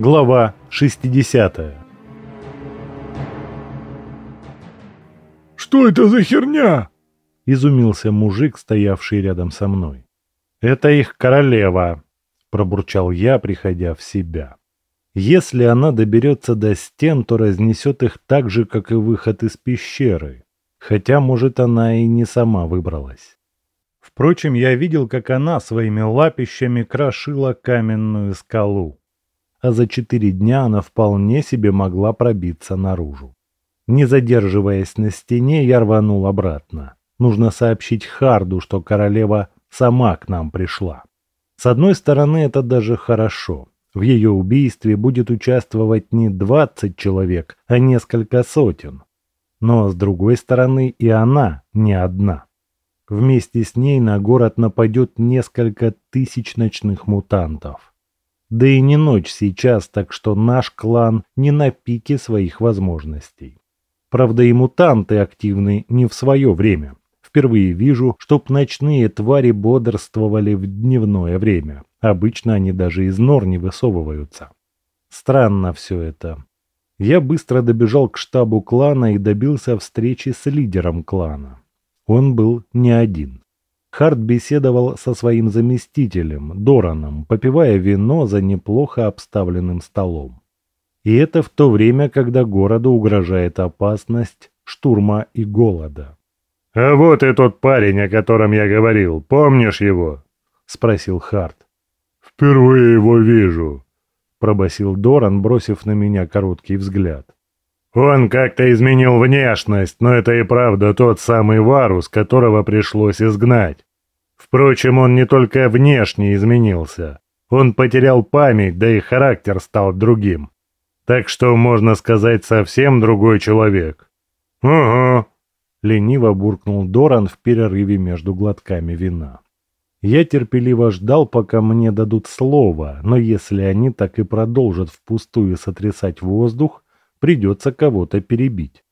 Глава 60 «Что это за херня?» – изумился мужик, стоявший рядом со мной. «Это их королева», – пробурчал я, приходя в себя. «Если она доберется до стен, то разнесет их так же, как и выход из пещеры. Хотя, может, она и не сама выбралась. Впрочем, я видел, как она своими лапищами крошила каменную скалу а за четыре дня она вполне себе могла пробиться наружу. Не задерживаясь на стене, я рванул обратно. Нужно сообщить Харду, что королева сама к нам пришла. С одной стороны, это даже хорошо. В ее убийстве будет участвовать не 20 человек, а несколько сотен. Но с другой стороны, и она не одна. Вместе с ней на город нападет несколько тысяч ночных мутантов. Да и не ночь сейчас, так что наш клан не на пике своих возможностей. Правда, и мутанты активны не в свое время. Впервые вижу, чтоб ночные твари бодрствовали в дневное время. Обычно они даже из нор не высовываются. Странно все это. Я быстро добежал к штабу клана и добился встречи с лидером клана. Он был не один. Харт беседовал со своим заместителем, Дораном, попивая вино за неплохо обставленным столом. И это в то время, когда городу угрожает опасность штурма и голода. «А вот и тот парень, о котором я говорил. Помнишь его?» — спросил Харт. «Впервые его вижу», — пробасил Доран, бросив на меня короткий взгляд. Он как-то изменил внешность, но это и правда тот самый Варус, которого пришлось изгнать. Впрочем, он не только внешне изменился. Он потерял память, да и характер стал другим. Так что, можно сказать, совсем другой человек. «Угу», — лениво буркнул Доран в перерыве между глотками вина. Я терпеливо ждал, пока мне дадут слово, но если они так и продолжат впустую сотрясать воздух, придется кого-то перебить.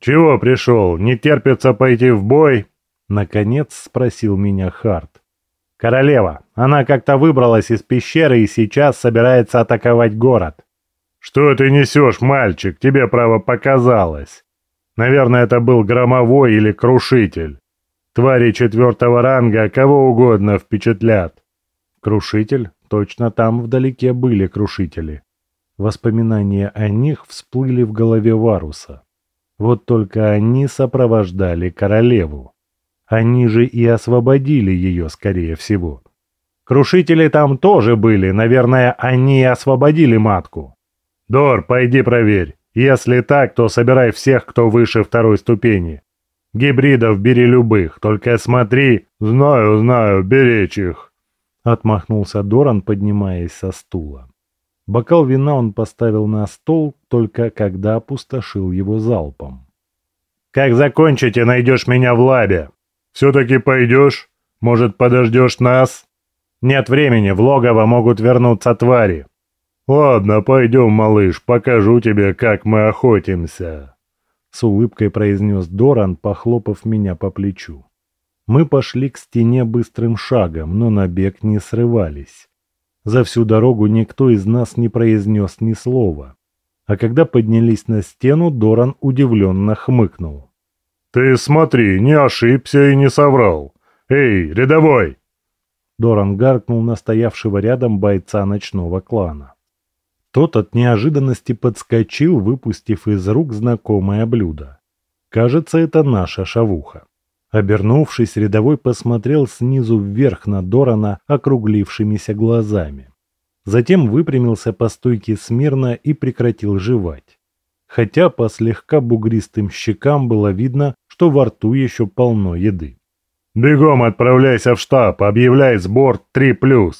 «Чего пришел? Не терпится пойти в бой?» Наконец спросил меня Харт. «Королева, она как-то выбралась из пещеры и сейчас собирается атаковать город». «Что ты несешь, мальчик? Тебе, право, показалось. Наверное, это был громовой или крушитель. Твари четвертого ранга кого угодно впечатлят». «Крушитель? Точно там вдалеке были крушители». Воспоминания о них всплыли в голове Варуса. Вот только они сопровождали королеву. Они же и освободили ее, скорее всего. Крушители там тоже были, наверное, они и освободили матку. Дор, пойди проверь. Если так, то собирай всех, кто выше второй ступени. Гибридов бери любых, только смотри, знаю, знаю, беречь их. Отмахнулся Доран, поднимаясь со стула. Бокал вина он поставил на стол, только когда опустошил его залпом. «Как закончите, найдешь меня в лабе. Все-таки пойдешь? Может, подождешь нас?» «Нет времени, в логово могут вернуться твари». «Ладно, пойдем, малыш, покажу тебе, как мы охотимся», — с улыбкой произнес Доран, похлопав меня по плечу. Мы пошли к стене быстрым шагом, но на бег не срывались. За всю дорогу никто из нас не произнес ни слова. А когда поднялись на стену, Доран удивленно хмыкнул. «Ты смотри, не ошибся и не соврал. Эй, рядовой!» Доран гаркнул на стоявшего рядом бойца ночного клана. Тот от неожиданности подскочил, выпустив из рук знакомое блюдо. Кажется, это наша шавуха. Обернувшись, рядовой посмотрел снизу вверх на Дорана округлившимися глазами. Затем выпрямился по стойке смирно и прекратил жевать. Хотя по слегка бугристым щекам было видно, что во рту еще полно еды. «Бегом отправляйся в штаб, объявляй сбор 3+,»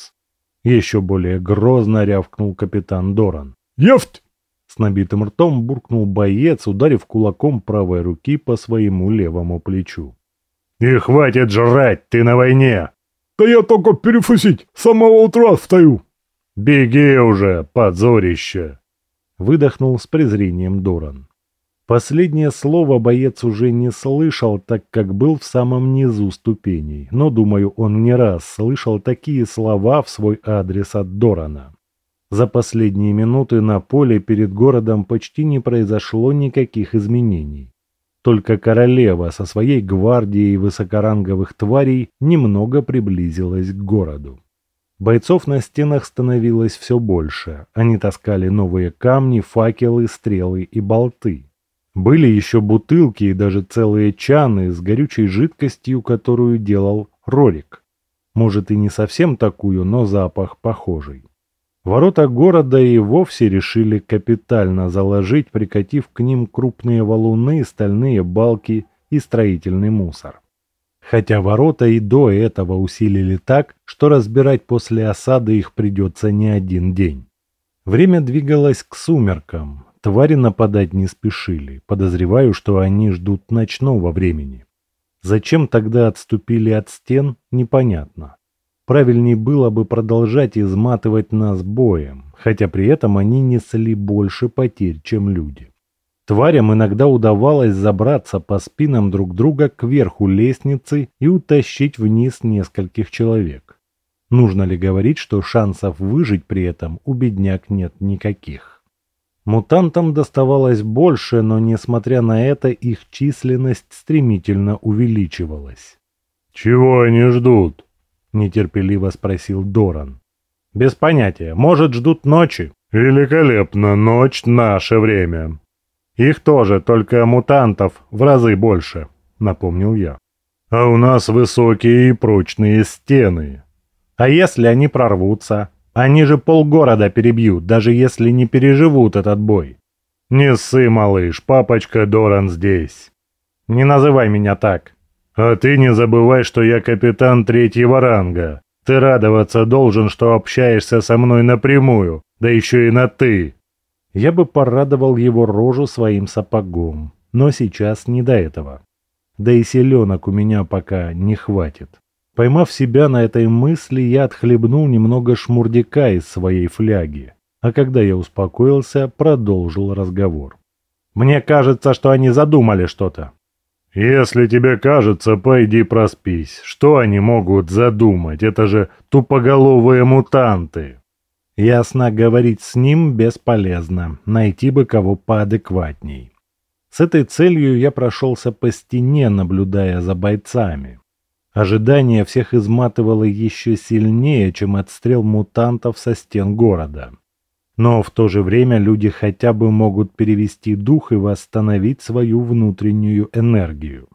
Еще более грозно рявкнул капитан Доран. «Ефть!» С набитым ртом буркнул боец, ударив кулаком правой руки по своему левому плечу. «И хватит жрать, ты на войне!» «Да я только перефусить, с самого утра встаю!» «Беги уже, позорище!» Выдохнул с презрением Доран. Последнее слово боец уже не слышал, так как был в самом низу ступеней, но, думаю, он не раз слышал такие слова в свой адрес от Дорана. За последние минуты на поле перед городом почти не произошло никаких изменений. Только королева со своей гвардией высокоранговых тварей немного приблизилась к городу. Бойцов на стенах становилось все больше. Они таскали новые камни, факелы, стрелы и болты. Были еще бутылки и даже целые чаны с горючей жидкостью, которую делал Рорик. Может и не совсем такую, но запах похожий. Ворота города и вовсе решили капитально заложить, прикатив к ним крупные валуны, стальные балки и строительный мусор хотя ворота и до этого усилили так, что разбирать после осады их придется не один день. Время двигалось к сумеркам, твари нападать не спешили, подозреваю, что они ждут ночного времени. Зачем тогда отступили от стен, непонятно. Правильней было бы продолжать изматывать нас боем, хотя при этом они несли больше потерь, чем люди. Тварям иногда удавалось забраться по спинам друг друга к верху лестницы и утащить вниз нескольких человек. Нужно ли говорить, что шансов выжить при этом у бедняк нет никаких? Мутантам доставалось больше, но несмотря на это их численность стремительно увеличивалась. «Чего они ждут?» – нетерпеливо спросил Доран. «Без понятия. Может, ждут ночи?» «Великолепно. Ночь – наше время. Их тоже, только мутантов в разы больше, напомнил я. А у нас высокие и прочные стены. А если они прорвутся? Они же полгорода перебьют, даже если не переживут этот бой. Не ссы, малыш, папочка Доран здесь. Не называй меня так. А ты не забывай, что я капитан третьего ранга. Ты радоваться должен, что общаешься со мной напрямую, да еще и на «ты». Я бы порадовал его рожу своим сапогом, но сейчас не до этого. Да и селенок у меня пока не хватит. Поймав себя на этой мысли, я отхлебнул немного шмурдяка из своей фляги, а когда я успокоился, продолжил разговор. «Мне кажется, что они задумали что-то». «Если тебе кажется, пойди проспись. Что они могут задумать? Это же тупоголовые мутанты!» Ясно, говорить с ним бесполезно, найти бы кого поадекватней. С этой целью я прошелся по стене, наблюдая за бойцами. Ожидание всех изматывало еще сильнее, чем отстрел мутантов со стен города. Но в то же время люди хотя бы могут перевести дух и восстановить свою внутреннюю энергию.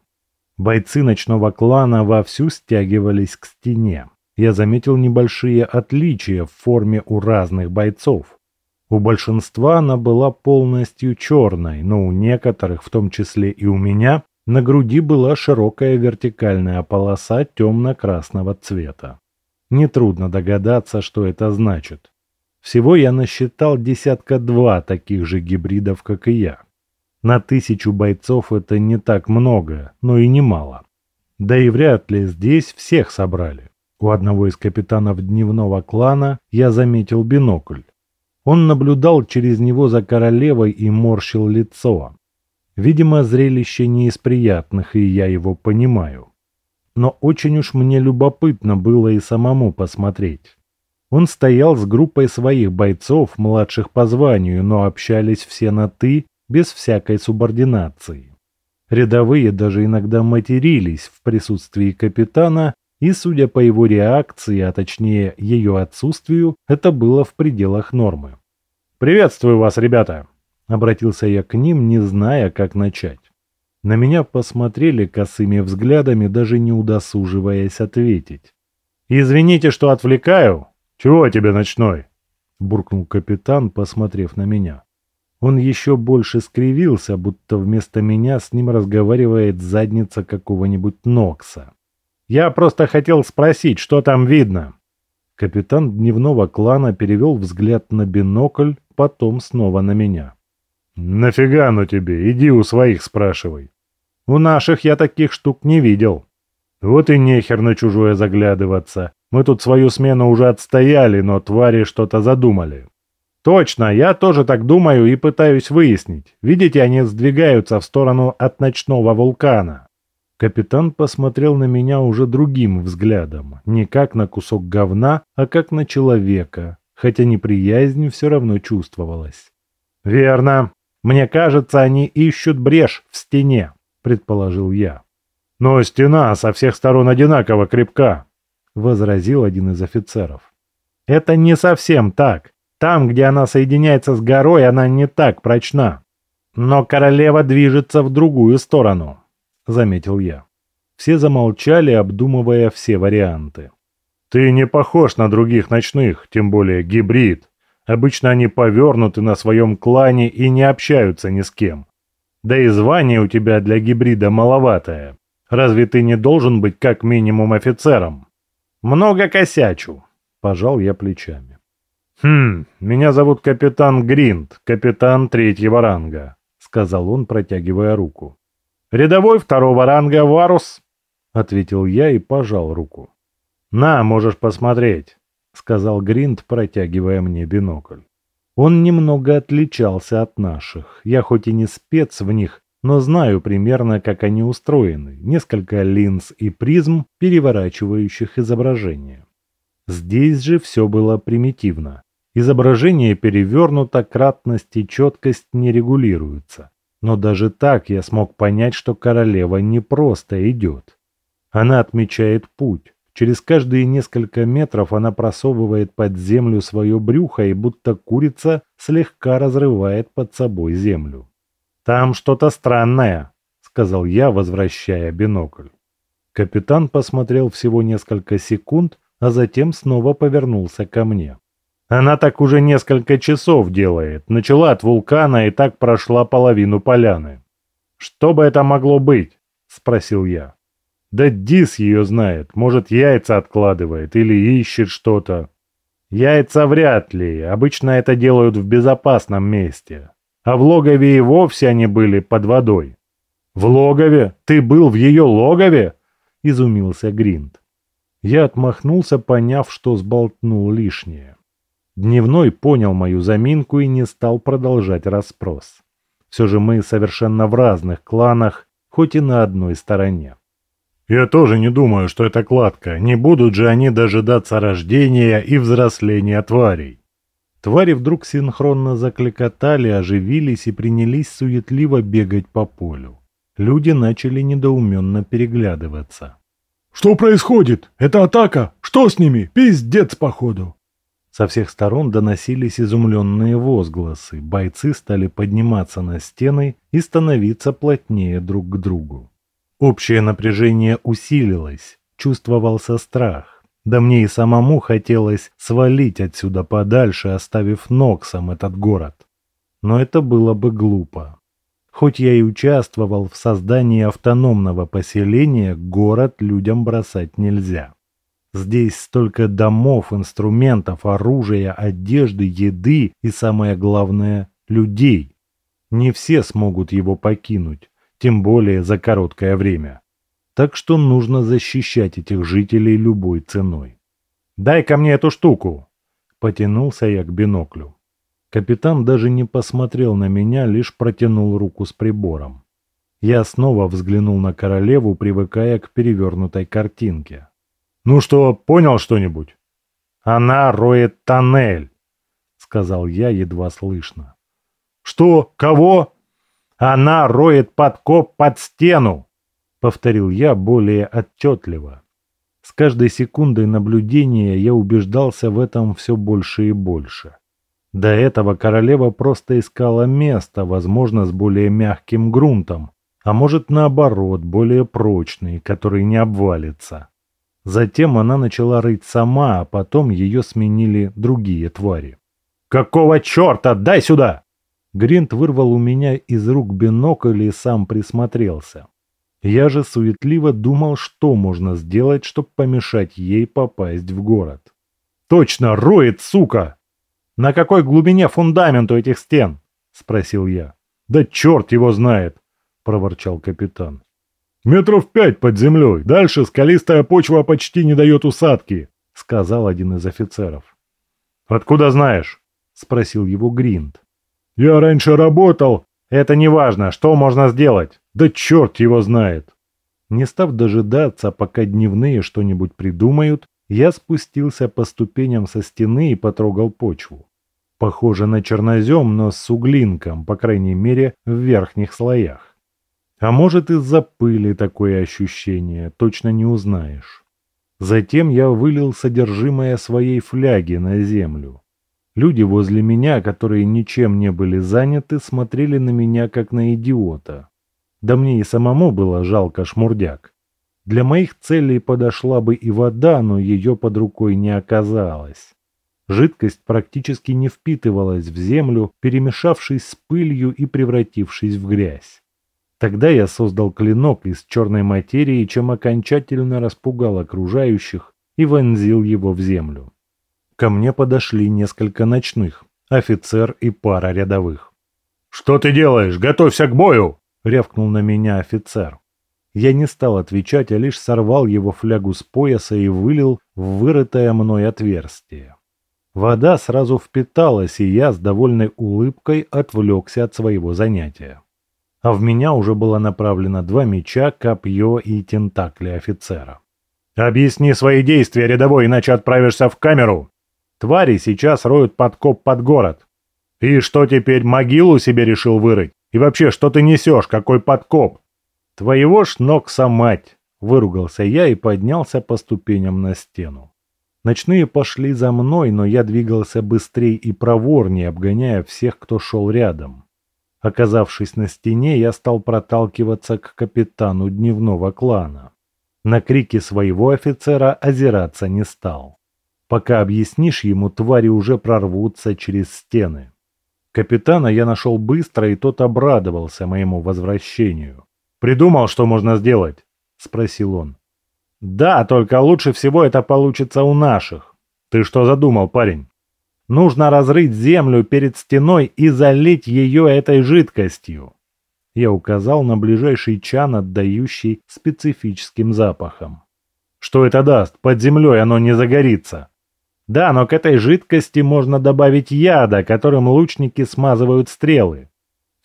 Бойцы ночного клана вовсю стягивались к стене я заметил небольшие отличия в форме у разных бойцов. У большинства она была полностью черной, но у некоторых, в том числе и у меня, на груди была широкая вертикальная полоса темно-красного цвета. Нетрудно догадаться, что это значит. Всего я насчитал десятка два таких же гибридов, как и я. На тысячу бойцов это не так много, но и немало. Да и вряд ли здесь всех собрали. У одного из капитанов дневного клана я заметил бинокль. Он наблюдал через него за королевой и морщил лицо. Видимо, зрелище не из приятных, и я его понимаю. Но очень уж мне любопытно было и самому посмотреть. Он стоял с группой своих бойцов, младших по званию, но общались все на «ты», без всякой субординации. Рядовые даже иногда матерились в присутствии капитана и, судя по его реакции, а точнее ее отсутствию, это было в пределах нормы. «Приветствую вас, ребята!» – обратился я к ним, не зная, как начать. На меня посмотрели косыми взглядами, даже не удосуживаясь ответить. «Извините, что отвлекаю. Чего тебе, ночной?» – буркнул капитан, посмотрев на меня. Он еще больше скривился, будто вместо меня с ним разговаривает задница какого-нибудь Нокса. Я просто хотел спросить, что там видно?» Капитан дневного клана перевел взгляд на бинокль, потом снова на меня. «Нафига оно тебе? Иди у своих спрашивай». «У наших я таких штук не видел». «Вот и нехер на чужое заглядываться. Мы тут свою смену уже отстояли, но твари что-то задумали». «Точно, я тоже так думаю и пытаюсь выяснить. Видите, они сдвигаются в сторону от ночного вулкана». Капитан посмотрел на меня уже другим взглядом, не как на кусок говна, а как на человека, хотя неприязнь все равно чувствовалась. «Верно. Мне кажется, они ищут брешь в стене», — предположил я. «Но стена со всех сторон одинаково крепка», — возразил один из офицеров. «Это не совсем так. Там, где она соединяется с горой, она не так прочна. Но королева движется в другую сторону», — заметил я. Все замолчали, обдумывая все варианты. «Ты не похож на других ночных, тем более гибрид. Обычно они повернуты на своем клане и не общаются ни с кем. Да и звание у тебя для гибрида маловатое. Разве ты не должен быть как минимум офицером?» «Много косячу», — пожал я плечами. «Хм, меня зовут капитан Гринд, капитан третьего ранга», — сказал он, протягивая руку. «Рядовой второго ранга Варус», — ответил я и пожал руку. «На, можешь посмотреть», — сказал Гринд, протягивая мне бинокль. Он немного отличался от наших. Я хоть и не спец в них, но знаю примерно, как они устроены. Несколько линз и призм, переворачивающих изображение. Здесь же все было примитивно. Изображение перевернуто, кратность и четкость не регулируются. Но даже так я смог понять, что королева не просто идет. Она отмечает путь. Через каждые несколько метров она просовывает под землю свое брюхо и будто курица слегка разрывает под собой землю. «Там что-то странное», — сказал я, возвращая бинокль. Капитан посмотрел всего несколько секунд, а затем снова повернулся ко мне. Она так уже несколько часов делает. Начала от вулкана и так прошла половину поляны. «Что бы это могло быть?» – спросил я. «Да Дис ее знает. Может, яйца откладывает или ищет что-то». «Яйца вряд ли. Обычно это делают в безопасном месте. А в логове и вовсе они были под водой». «В логове? Ты был в ее логове?» – изумился Гринд. Я отмахнулся, поняв, что сболтнул лишнее. Дневной понял мою заминку и не стал продолжать расспрос. Все же мы совершенно в разных кланах, хоть и на одной стороне. «Я тоже не думаю, что это кладка. Не будут же они дожидаться рождения и взросления тварей». Твари вдруг синхронно закликотали, оживились и принялись суетливо бегать по полю. Люди начали недоуменно переглядываться. «Что происходит? Это атака? Что с ними? Пиздец, походу!» Со всех сторон доносились изумленные возгласы. Бойцы стали подниматься на стены и становиться плотнее друг к другу. Общее напряжение усилилось, чувствовался страх. Да мне и самому хотелось свалить отсюда подальше, оставив Ноксом этот город. Но это было бы глупо. Хоть я и участвовал в создании автономного поселения, город людям бросать нельзя. Здесь столько домов, инструментов, оружия, одежды, еды и, самое главное, людей. Не все смогут его покинуть, тем более за короткое время. Так что нужно защищать этих жителей любой ценой. «Дай-ка мне эту штуку!» Потянулся я к биноклю. Капитан даже не посмотрел на меня, лишь протянул руку с прибором. Я снова взглянул на королеву, привыкая к перевернутой картинке. «Ну что, понял что-нибудь?» «Она роет тоннель», — сказал я едва слышно. «Что? Кого?» «Она роет подкоп под стену», — повторил я более отчетливо. С каждой секундой наблюдения я убеждался в этом все больше и больше. До этого королева просто искала место, возможно, с более мягким грунтом, а может наоборот, более прочный, который не обвалится. Затем она начала рыть сама, а потом ее сменили другие твари. «Какого черта? Дай сюда!» Гринт вырвал у меня из рук бинокль и сам присмотрелся. Я же суетливо думал, что можно сделать, чтобы помешать ей попасть в город. «Точно, роет, сука!» «На какой глубине фундамент у этих стен?» – спросил я. «Да черт его знает!» – проворчал капитан. «Метров пять под землей. Дальше скалистая почва почти не дает усадки», — сказал один из офицеров. «Откуда знаешь?» — спросил его Гринд. «Я раньше работал». «Это не важно. Что можно сделать?» «Да черт его знает». Не став дожидаться, пока дневные что-нибудь придумают, Я спустился по ступеням со стены и потрогал почву. Похоже на чернозем, но с углинком, по крайней мере, в верхних слоях. А может из-за пыли такое ощущение, точно не узнаешь. Затем я вылил содержимое своей фляги на землю. Люди возле меня, которые ничем не были заняты, смотрели на меня как на идиота. Да мне и самому было жалко шмурдяк. Для моих целей подошла бы и вода, но ее под рукой не оказалось. Жидкость практически не впитывалась в землю, перемешавшись с пылью и превратившись в грязь. Тогда я создал клинок из черной материи, чем окончательно распугал окружающих и вонзил его в землю. Ко мне подошли несколько ночных, офицер и пара рядовых. «Что ты делаешь? Готовься к бою!» — рявкнул на меня офицер. Я не стал отвечать, а лишь сорвал его флягу с пояса и вылил в вырытое мной отверстие. Вода сразу впиталась, и я с довольной улыбкой отвлекся от своего занятия а в меня уже было направлено два меча, копье и тентакли офицера. «Объясни свои действия, рядовой, иначе отправишься в камеру. Твари сейчас роют подкоп под город. И что теперь, могилу себе решил вырыть? И вообще, что ты несешь, какой подкоп?» «Твоего ж ногса мать!» — выругался я и поднялся по ступеням на стену. Ночные пошли за мной, но я двигался быстрее и проворнее, обгоняя всех, кто шел рядом. Оказавшись на стене, я стал проталкиваться к капитану дневного клана. На крики своего офицера озираться не стал. Пока объяснишь ему, твари уже прорвутся через стены. Капитана я нашел быстро, и тот обрадовался моему возвращению. «Придумал, что можно сделать?» – спросил он. «Да, только лучше всего это получится у наших». «Ты что задумал, парень?» Нужно разрыть землю перед стеной и залить ее этой жидкостью. Я указал на ближайший чан, отдающий специфическим запахом. Что это даст? Под землей оно не загорится. Да, но к этой жидкости можно добавить яда, которым лучники смазывают стрелы.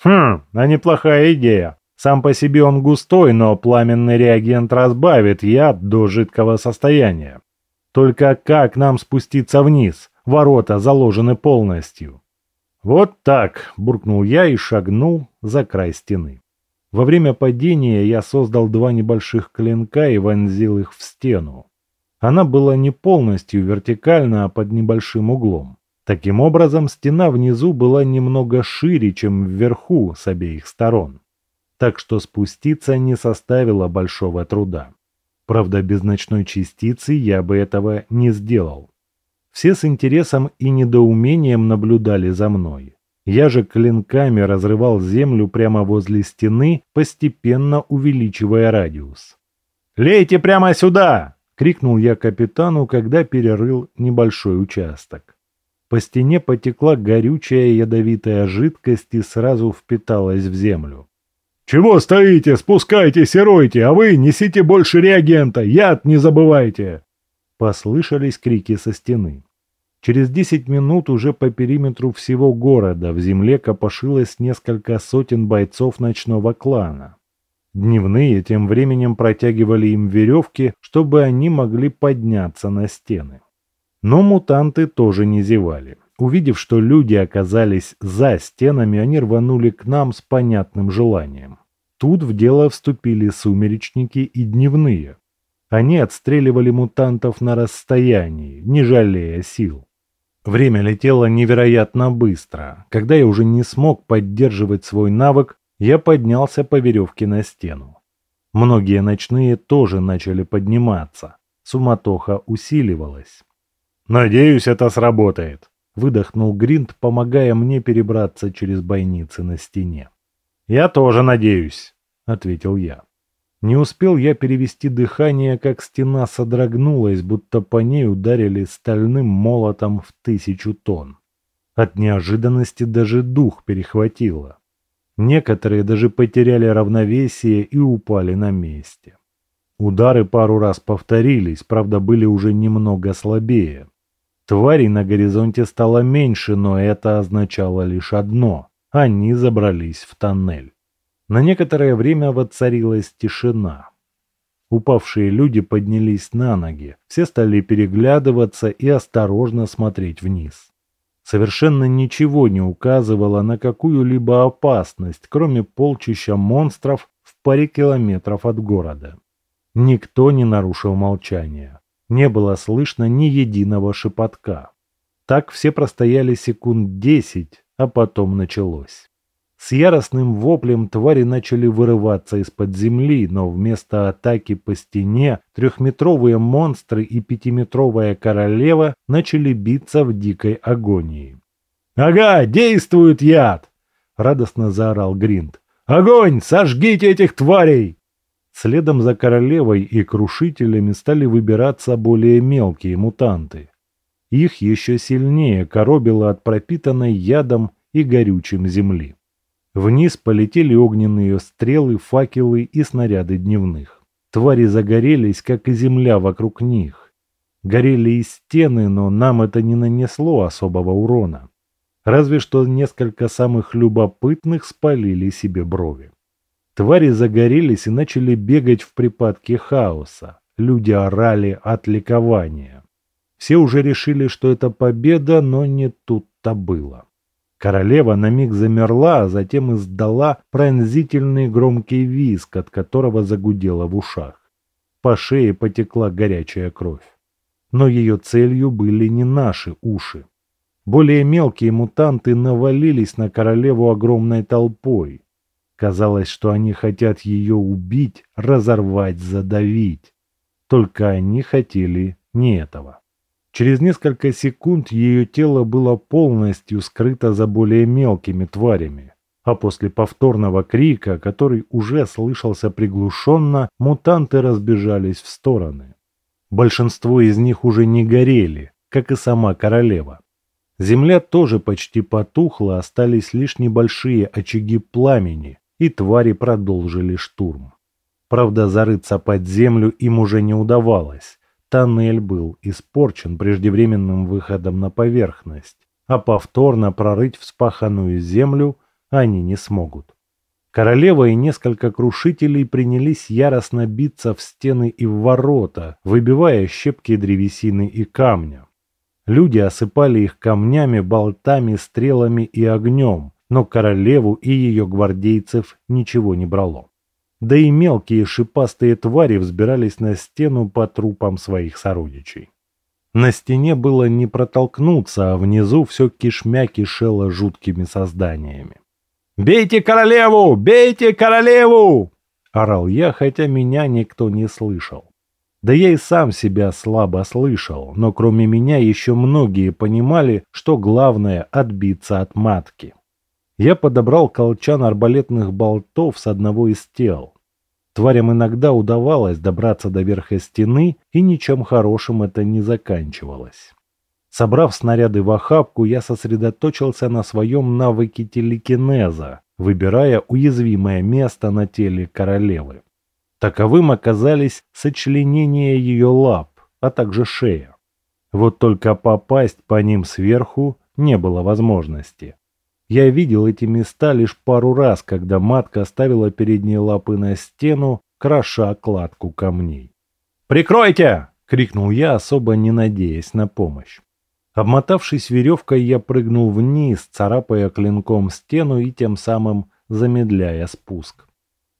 Хм, а неплохая идея. Сам по себе он густой, но пламенный реагент разбавит яд до жидкого состояния. Только как нам спуститься вниз? Ворота заложены полностью. Вот так, буркнул я и шагнул за край стены. Во время падения я создал два небольших клинка и вонзил их в стену. Она была не полностью вертикальна, а под небольшим углом. Таким образом, стена внизу была немного шире, чем вверху с обеих сторон. Так что спуститься не составило большого труда. Правда, без ночной частицы я бы этого не сделал. Все с интересом и недоумением наблюдали за мной. Я же клинками разрывал землю прямо возле стены, постепенно увеличивая радиус. «Лейте прямо сюда!» — крикнул я капитану, когда перерыл небольшой участок. По стене потекла горючая ядовитая жидкость и сразу впиталась в землю. «Чего стоите? Спускайтесь и а вы несите больше реагента, яд не забывайте!» Послышались крики со стены. Через десять минут уже по периметру всего города в земле копошилось несколько сотен бойцов ночного клана. Дневные тем временем протягивали им веревки, чтобы они могли подняться на стены. Но мутанты тоже не зевали. Увидев, что люди оказались за стенами, они рванули к нам с понятным желанием. Тут в дело вступили сумеречники и дневные. Они отстреливали мутантов на расстоянии, не жалея сил. Время летело невероятно быстро. Когда я уже не смог поддерживать свой навык, я поднялся по веревке на стену. Многие ночные тоже начали подниматься. Суматоха усиливалась. «Надеюсь, это сработает», — выдохнул Гринт, помогая мне перебраться через бойницы на стене. «Я тоже надеюсь», — ответил я. Не успел я перевести дыхание, как стена содрогнулась, будто по ней ударили стальным молотом в тысячу тонн. От неожиданности даже дух перехватило. Некоторые даже потеряли равновесие и упали на месте. Удары пару раз повторились, правда были уже немного слабее. Тварей на горизонте стало меньше, но это означало лишь одно – они забрались в тоннель. На некоторое время воцарилась тишина. Упавшие люди поднялись на ноги, все стали переглядываться и осторожно смотреть вниз. Совершенно ничего не указывало на какую-либо опасность, кроме полчища монстров в паре километров от города. Никто не нарушил молчание. Не было слышно ни единого шепотка. Так все простояли секунд десять, а потом началось. С яростным воплем твари начали вырываться из-под земли, но вместо атаки по стене трехметровые монстры и пятиметровая королева начали биться в дикой агонии. «Ага, действует яд!» — радостно заорал Гринд. «Огонь! Сожгите этих тварей!» Следом за королевой и крушителями стали выбираться более мелкие мутанты. Их еще сильнее коробило от пропитанной ядом и горючим земли. Вниз полетели огненные стрелы, факелы и снаряды дневных. Твари загорелись, как и земля вокруг них. Горели и стены, но нам это не нанесло особого урона. Разве что несколько самых любопытных спалили себе брови. Твари загорелись и начали бегать в припадке хаоса. Люди орали от ликования. Все уже решили, что это победа, но не тут-то было. Королева на миг замерла, а затем издала пронзительный громкий визг, от которого загудело в ушах. По шее потекла горячая кровь. Но ее целью были не наши уши. Более мелкие мутанты навалились на королеву огромной толпой. Казалось, что они хотят ее убить, разорвать, задавить. Только они хотели не этого. Через несколько секунд ее тело было полностью скрыто за более мелкими тварями. А после повторного крика, который уже слышался приглушенно, мутанты разбежались в стороны. Большинство из них уже не горели, как и сама королева. Земля тоже почти потухла, остались лишь небольшие очаги пламени, и твари продолжили штурм. Правда, зарыться под землю им уже не удавалось. Тоннель был испорчен преждевременным выходом на поверхность, а повторно прорыть вспаханную землю они не смогут. Королева и несколько крушителей принялись яростно биться в стены и в ворота, выбивая щепки древесины и камня. Люди осыпали их камнями, болтами, стрелами и огнем, но королеву и ее гвардейцев ничего не брало да и мелкие шипастые твари взбирались на стену по трупам своих сородичей. На стене было не протолкнуться, а внизу все кишмя кишело жуткими созданиями. «Бейте королеву! Бейте королеву!» – орал я, хотя меня никто не слышал. Да я и сам себя слабо слышал, но кроме меня еще многие понимали, что главное – отбиться от матки. Я подобрал колчан арбалетных болтов с одного из тел. Тварям иногда удавалось добраться до верха стены, и ничем хорошим это не заканчивалось. Собрав снаряды в охапку, я сосредоточился на своем навыке телекинеза, выбирая уязвимое место на теле королевы. Таковым оказались сочленения ее лап, а также шея. Вот только попасть по ним сверху не было возможности. Я видел эти места лишь пару раз, когда матка ставила передние лапы на стену, кроша кладку камней. «Прикройте!» — крикнул я, особо не надеясь на помощь. Обмотавшись веревкой, я прыгнул вниз, царапая клинком стену и тем самым замедляя спуск.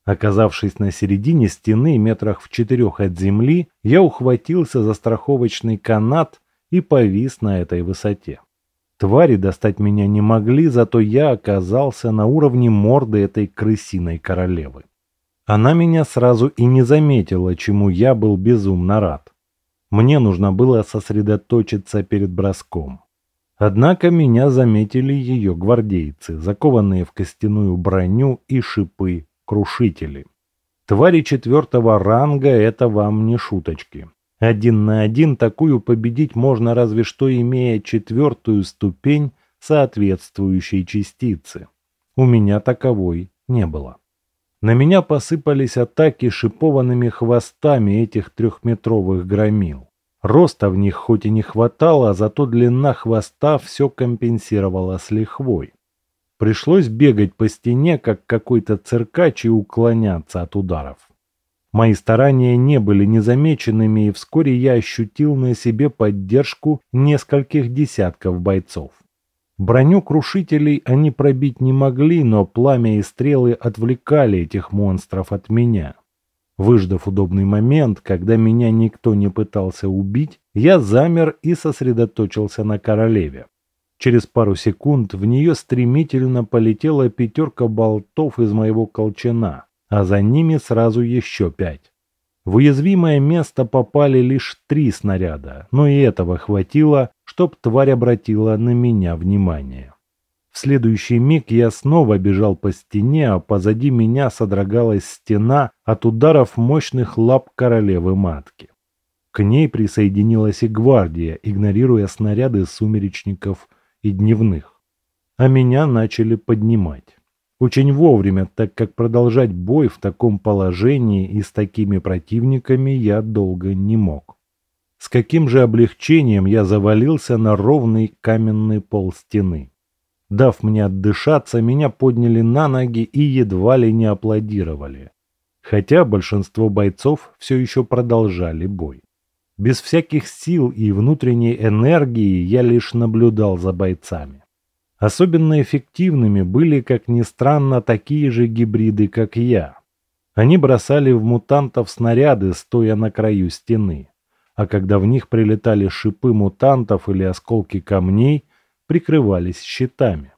Оказавшись на середине стены, метрах в четырех от земли, я ухватился за страховочный канат и повис на этой высоте. Твари достать меня не могли, зато я оказался на уровне морды этой крысиной королевы. Она меня сразу и не заметила, чему я был безумно рад. Мне нужно было сосредоточиться перед броском. Однако меня заметили ее гвардейцы, закованные в костяную броню и шипы крушители. Твари четвертого ранга – это вам не шуточки. Один на один такую победить можно разве что имея четвертую ступень соответствующей частицы. У меня таковой не было. На меня посыпались атаки шипованными хвостами этих трехметровых громил. Роста в них хоть и не хватало, зато длина хвоста все компенсировала с лихвой. Пришлось бегать по стене, как какой-то циркач и уклоняться от ударов. Мои старания не были незамеченными, и вскоре я ощутил на себе поддержку нескольких десятков бойцов. Броню крушителей они пробить не могли, но пламя и стрелы отвлекали этих монстров от меня. Выждав удобный момент, когда меня никто не пытался убить, я замер и сосредоточился на королеве. Через пару секунд в нее стремительно полетела пятерка болтов из моего колчана, а за ними сразу еще пять. В уязвимое место попали лишь три снаряда, но и этого хватило, чтоб тварь обратила на меня внимание. В следующий миг я снова бежал по стене, а позади меня содрогалась стена от ударов мощных лап королевы-матки. К ней присоединилась и гвардия, игнорируя снаряды сумеречников и дневных. А меня начали поднимать. Очень вовремя, так как продолжать бой в таком положении и с такими противниками я долго не мог. С каким же облегчением я завалился на ровный каменный пол стены. Дав мне отдышаться, меня подняли на ноги и едва ли не аплодировали. Хотя большинство бойцов все еще продолжали бой. Без всяких сил и внутренней энергии я лишь наблюдал за бойцами. Особенно эффективными были, как ни странно, такие же гибриды, как я. Они бросали в мутантов снаряды, стоя на краю стены. А когда в них прилетали шипы мутантов или осколки камней, прикрывались щитами.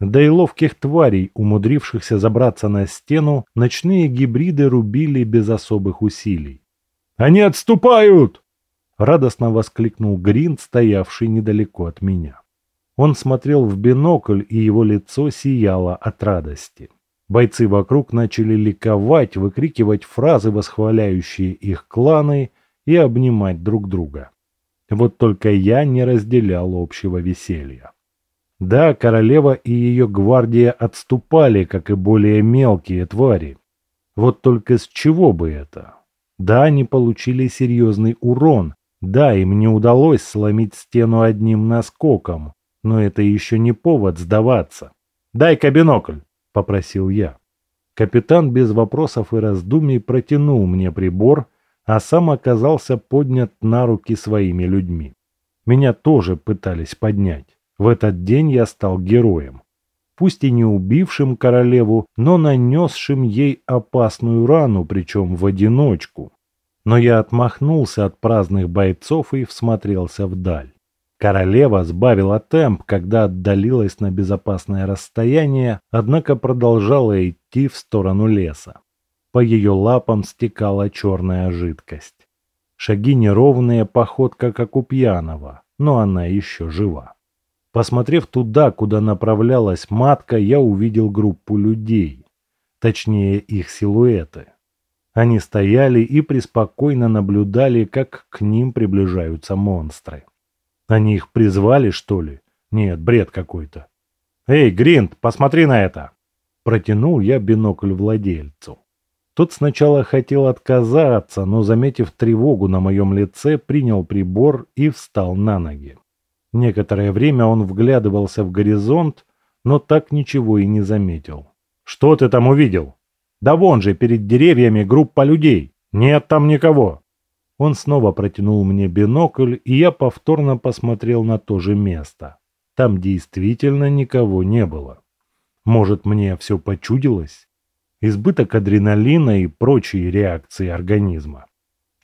Да и ловких тварей, умудрившихся забраться на стену, ночные гибриды рубили без особых усилий. «Они отступают!» — радостно воскликнул Грин, стоявший недалеко от меня. Он смотрел в бинокль, и его лицо сияло от радости. Бойцы вокруг начали ликовать, выкрикивать фразы, восхваляющие их кланы, и обнимать друг друга. Вот только я не разделял общего веселья. Да, королева и ее гвардия отступали, как и более мелкие твари. Вот только с чего бы это? Да, они получили серьезный урон. Да, им не удалось сломить стену одним наскоком. Но это еще не повод сдаваться. «Дай-ка бинокль!» – попросил я. Капитан без вопросов и раздумий протянул мне прибор, а сам оказался поднят на руки своими людьми. Меня тоже пытались поднять. В этот день я стал героем. Пусть и не убившим королеву, но нанесшим ей опасную рану, причем в одиночку. Но я отмахнулся от праздных бойцов и всмотрелся вдаль. Королева сбавила темп, когда отдалилась на безопасное расстояние, однако продолжала идти в сторону леса. По ее лапам стекала черная жидкость. Шаги неровные, походка как у пьяного, но она еще жива. Посмотрев туда, куда направлялась матка, я увидел группу людей, точнее их силуэты. Они стояли и преспокойно наблюдали, как к ним приближаются монстры. Они их призвали, что ли? Нет, бред какой-то. «Эй, Гринт, посмотри на это!» Протянул я бинокль владельцу. Тот сначала хотел отказаться, но, заметив тревогу на моем лице, принял прибор и встал на ноги. Некоторое время он вглядывался в горизонт, но так ничего и не заметил. «Что ты там увидел?» «Да вон же, перед деревьями группа людей. Нет там никого». Он снова протянул мне бинокль, и я повторно посмотрел на то же место. Там действительно никого не было. Может, мне все почудилось? Избыток адреналина и прочие реакции организма.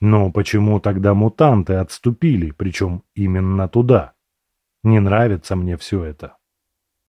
Но почему тогда мутанты отступили, причем именно туда? Не нравится мне все это.